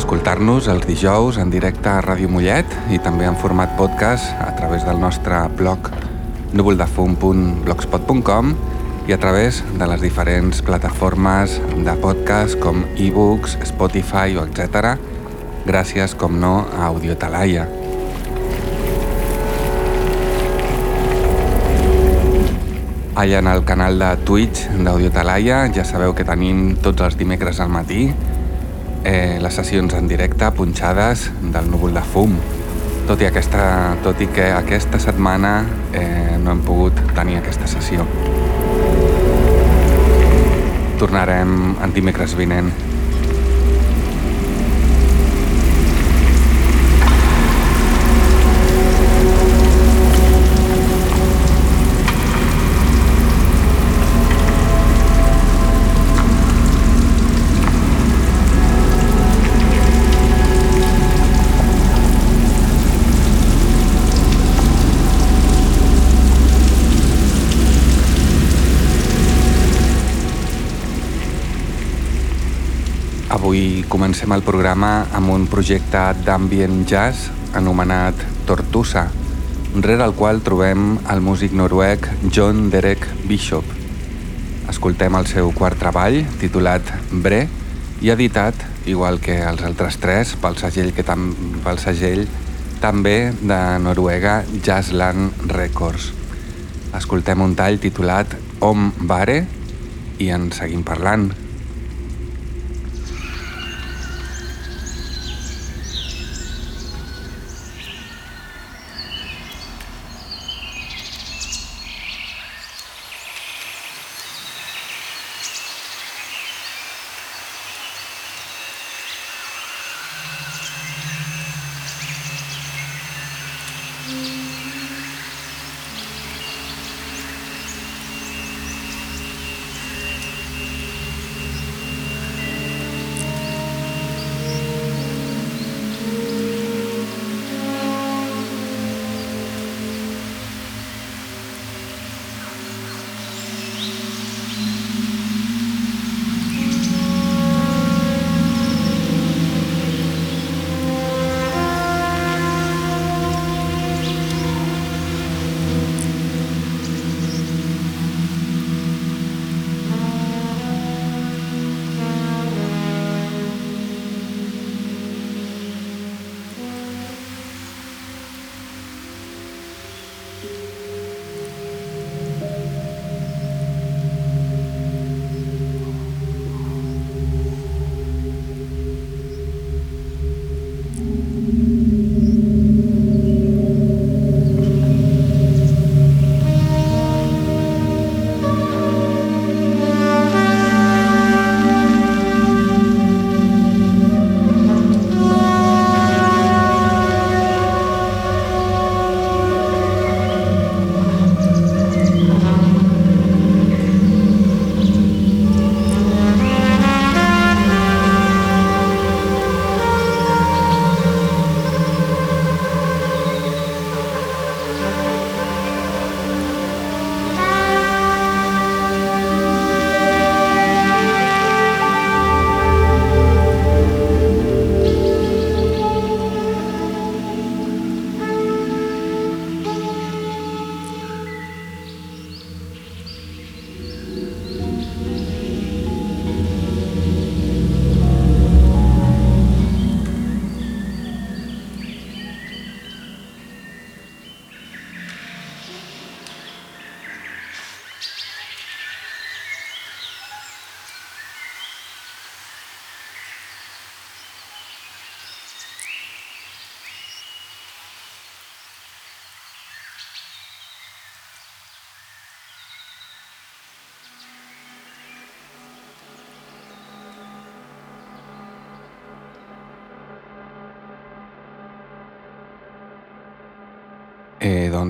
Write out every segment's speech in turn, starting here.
Escoltar-nos els dijous en directe a Ràdio Mollet i també en format podcast a través del nostre blog núvoldefum.blogspot.com i a través de les diferents plataformes de podcast com ebooks, Spotify o etc. Gràcies, com no, a Audio Talaia. Allà en el canal de Twitch d'Audio Talaia ja sabeu que tenim tots els dimecres al matí eh, les sessions en directe punxades del núvol de fum. Tot i, aquesta, tot i que aquesta setmana eh, no hem pogut tenir aquesta sessió. Tornarem en dimecres vinent. Avui comencem el programa amb un projecte d'ambient jazz anomenat Tortusa, rere el qual trobem el músic noruec John Derek Bishop. Escoltem el seu quart treball, titulat Bre, i editat, igual que els altres tres, pel segell, que tam pel segell també de Noruega Jazzland Records. Escoltem un tall titulat Om Bare i en seguim parlant.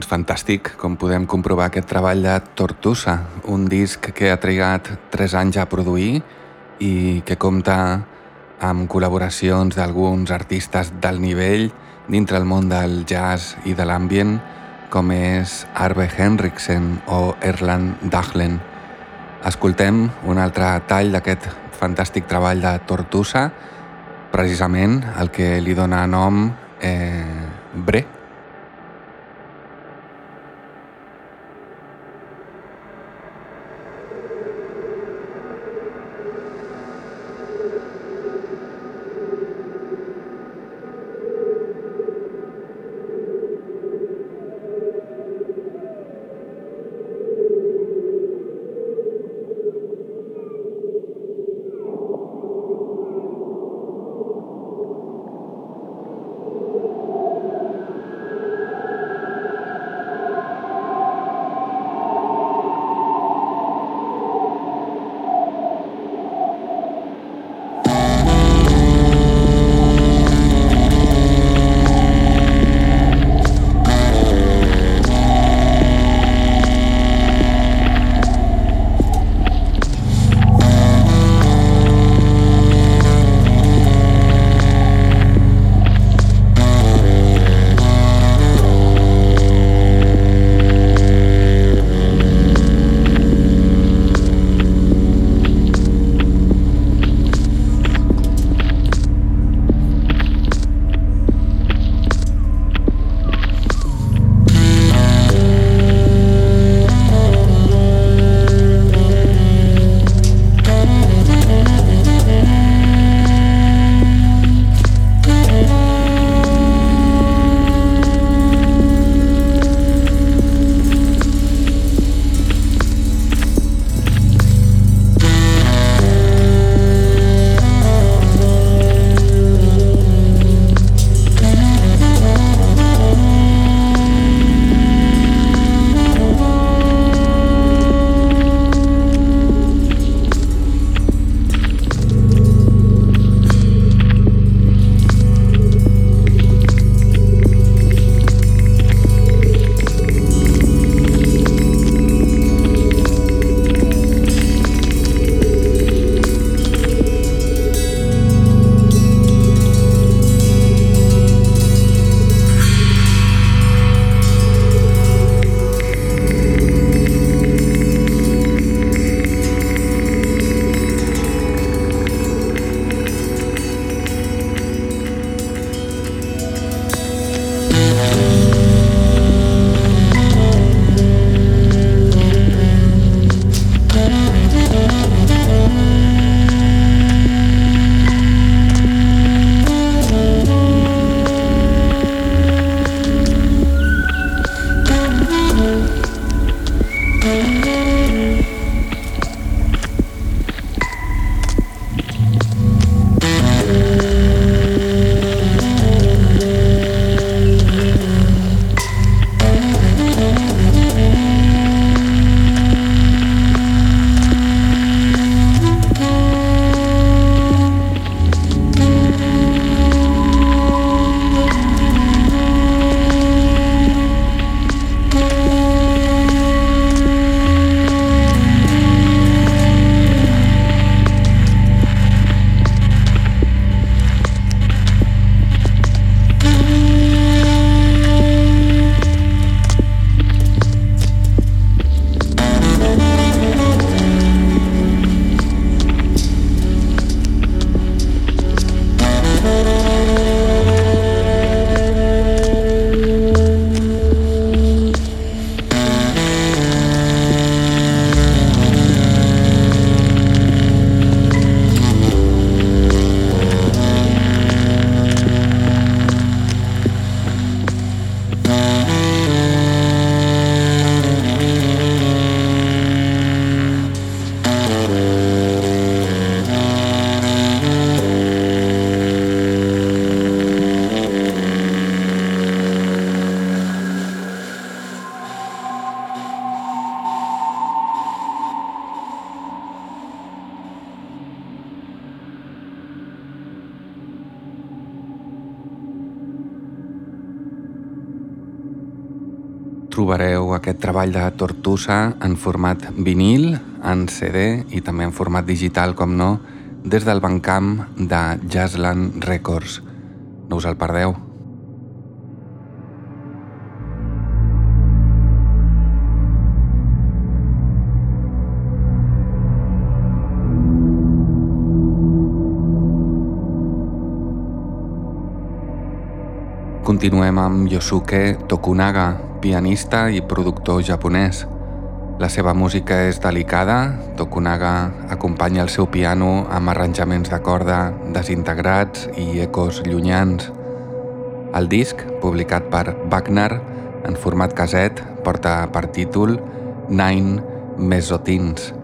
Doncs fantàstic, com podem comprovar aquest treball de Tortusa, un disc que ha trigat 3 anys a produir i que compta amb col·laboracions d'alguns artistes del nivell dintre el món del jazz i de l'ambient com és Arve Henriksen o Erland Dachlen. Escoltem un altre tall d'aquest fantàstic treball de Tortusa, precisament el que li dona nom eh, Bre. Treball de Tortusa en format vinil, en CD i també en format digital, com no, des del bancamp de Jazzland Records. No us el perdeu. Continuem amb Yosuke Tokunaga, pianista i productor japonès. La seva música és delicada, Tokunaga acompanya el seu piano amb arranjaments de corda desintegrats i ecos llunyans. El disc, publicat per Wagner en format caset, porta per títol Nine Mesotins.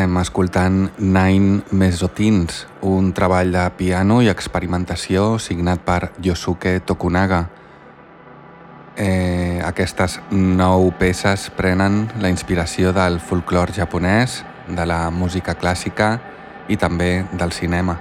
Estem escoltant Nine Mesotins, un treball de piano i experimentació signat per Yosuke Tokunaga. Eh, aquestes nou peces prenen la inspiració del folklore japonès, de la música clàssica i també del cinema.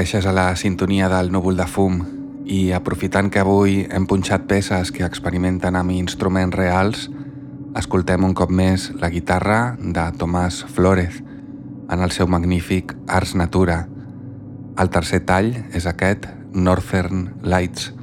Segueixes a la sintonia del núvol de fum i aprofitant que avui hem punxat peces que experimenten amb instruments reals, escoltem un cop més la guitarra de Tomàs Flórez en el seu magnífic Ars Natura. El tercer tall és aquest, Northern Lights.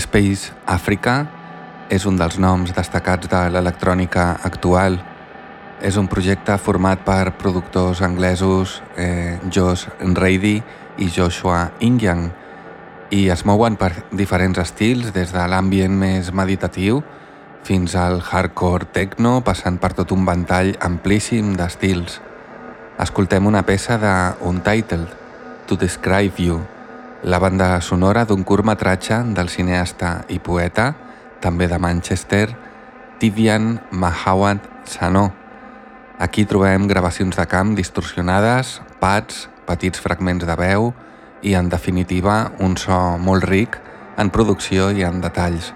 Space Africa és un dels noms destacats de l'electrònica actual. És un projecte format per productors anglesos eh, Josh Reidy i Joshua Ingyang i es mouen per diferents estils, des de l'ambient més meditatiu fins al hardcore techno, passant per tot un ventall amplíssim d'estils. Escoltem una peça de Untitled, To Describe You, la banda sonora d'un curtmetratge del cineasta i poeta, també de Manchester, Tidian Mahawat Sano. Aquí trobem gravacions de camp distorsionades, pads, petits fragments de veu i, en definitiva, un so molt ric en producció i en detalls.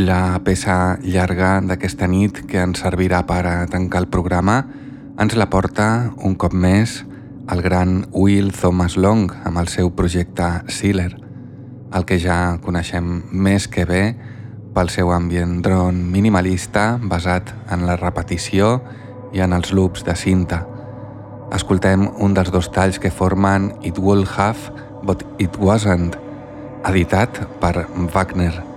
La peça llarga d'aquesta nit que ens servirà per a tancar el programa ens la porta un cop més el gran Will Thomas Long amb el seu projecte Sealer, el que ja coneixem més que bé pel seu ambient drone minimalista basat en la repetició i en els loops de cinta. Escoltem un dels dos talls que formen It Will Have But It Wasn't, editat per Wagner.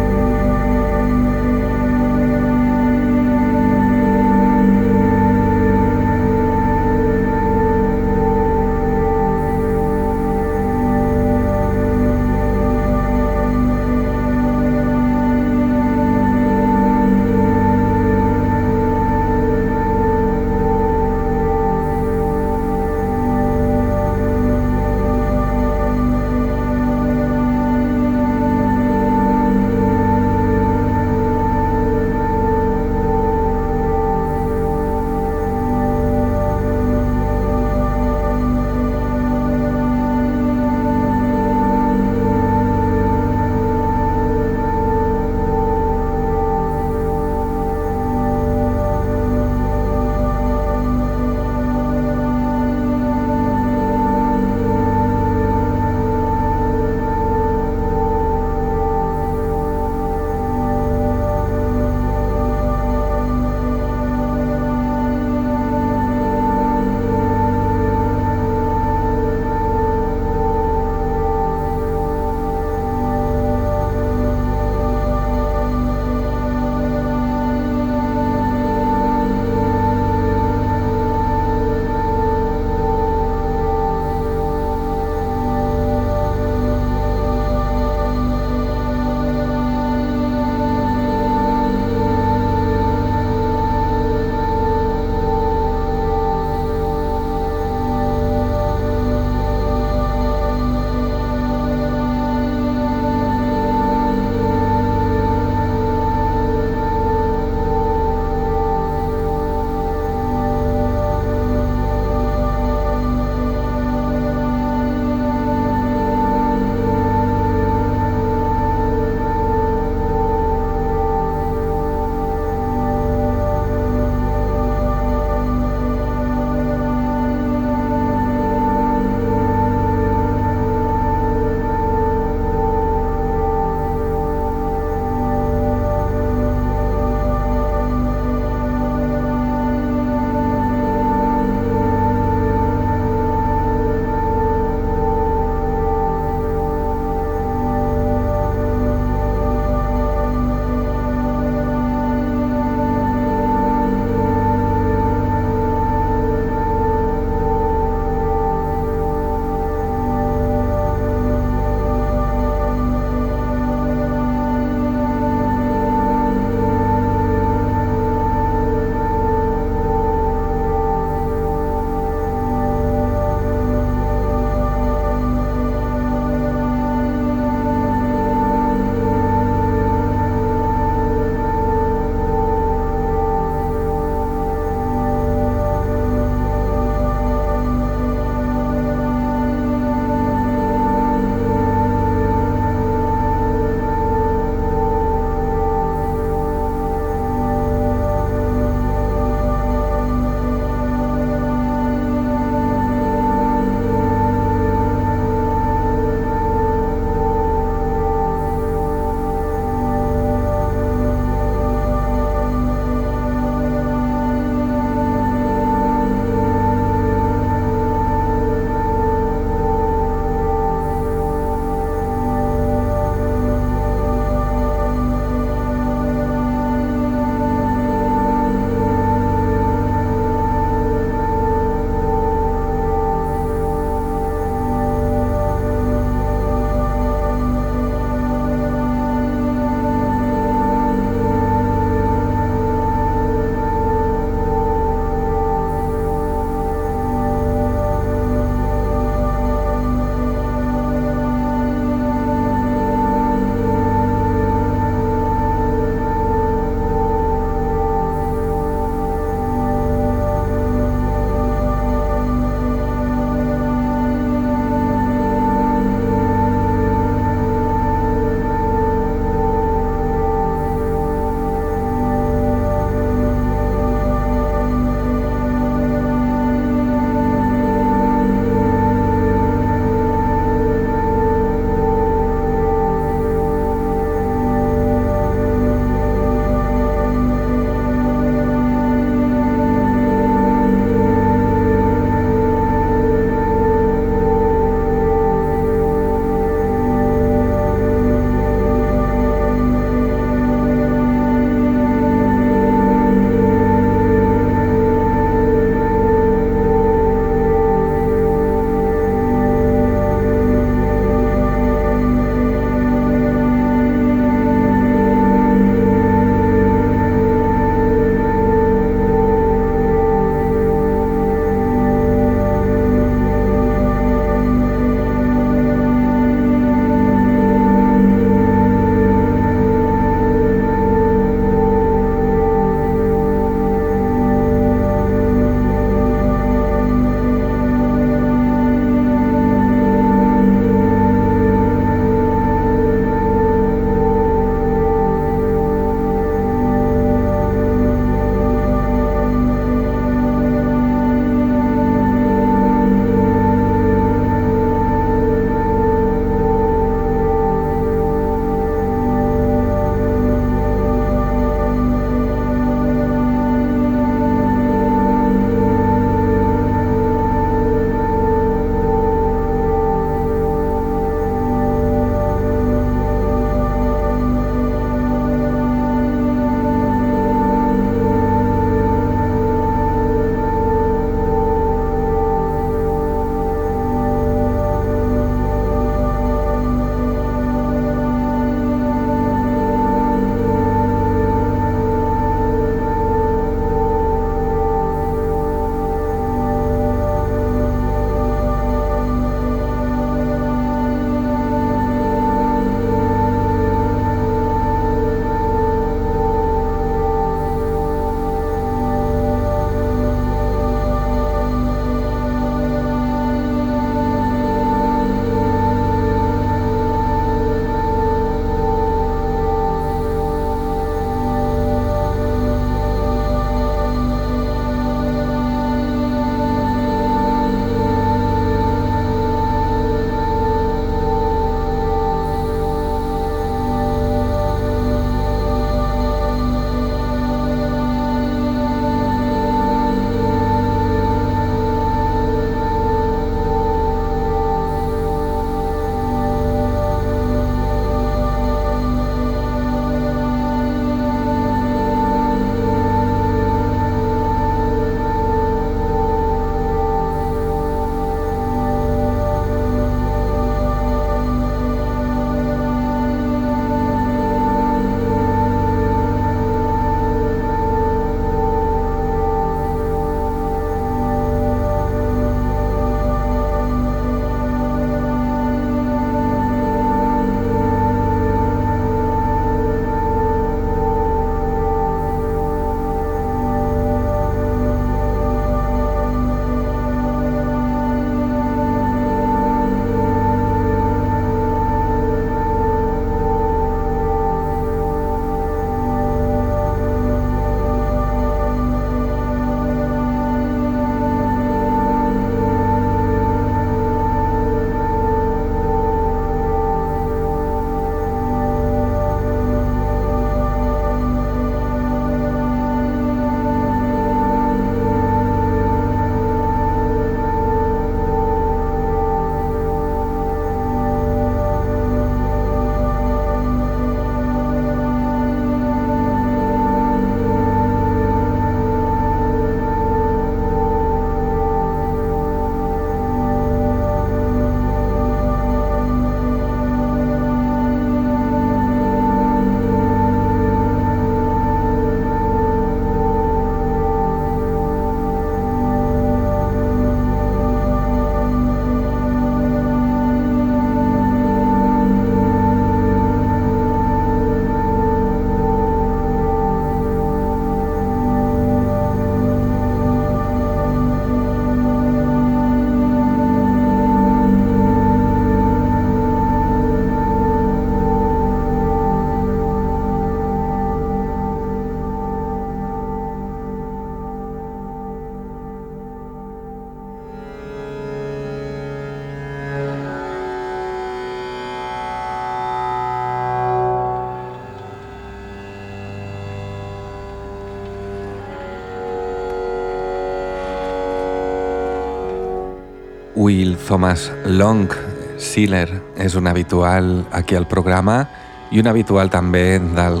Will Thomas Long, Sealer, és un habitual aquí al programa i un habitual també del,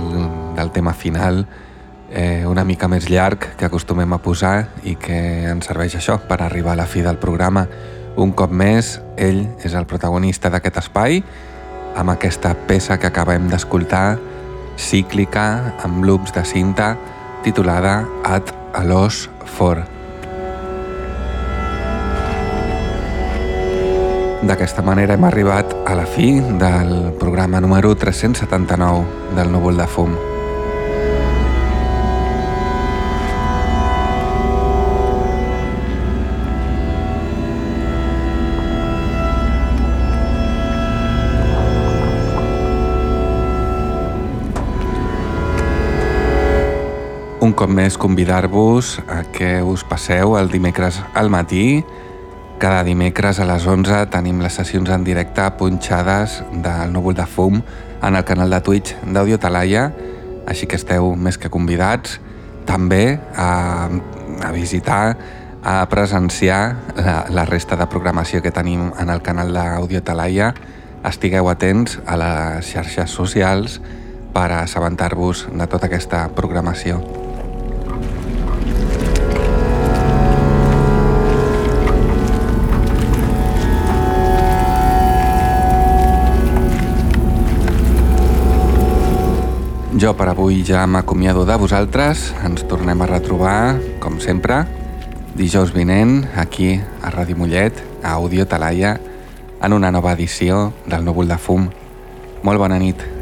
del tema final, eh, una mica més llarg que acostumem a posar i que ens serveix això per arribar a la fi del programa. Un cop més, ell és el protagonista d'aquest espai amb aquesta peça que acabem d'escoltar, cíclica, amb loops de cinta, titulada At a Loss For. D'aquesta manera hem arribat a la fi del programa número 379 del Núvol de Fum. Un cop més convidar-vos a que us passeu el dimecres al matí. Cada dimecres a les 11 tenim les sessions en directe punxades del núvol de fum en el canal de Twitch d'Audio Talaia, així que esteu més que convidats també a, a visitar, a presenciar la, la resta de programació que tenim en el canal d'Audio Talaia. Estigueu atents a les xarxes socials per assabentar-vos de tota aquesta programació. Jo per avui ja m'acomiado de vosaltres. Ens tornem a retrobar, com sempre, dijous vinent, aquí a Ràdio Mollet, a Audio Talaia, en una nova edició del Núvol de Fum. Molt bona nit.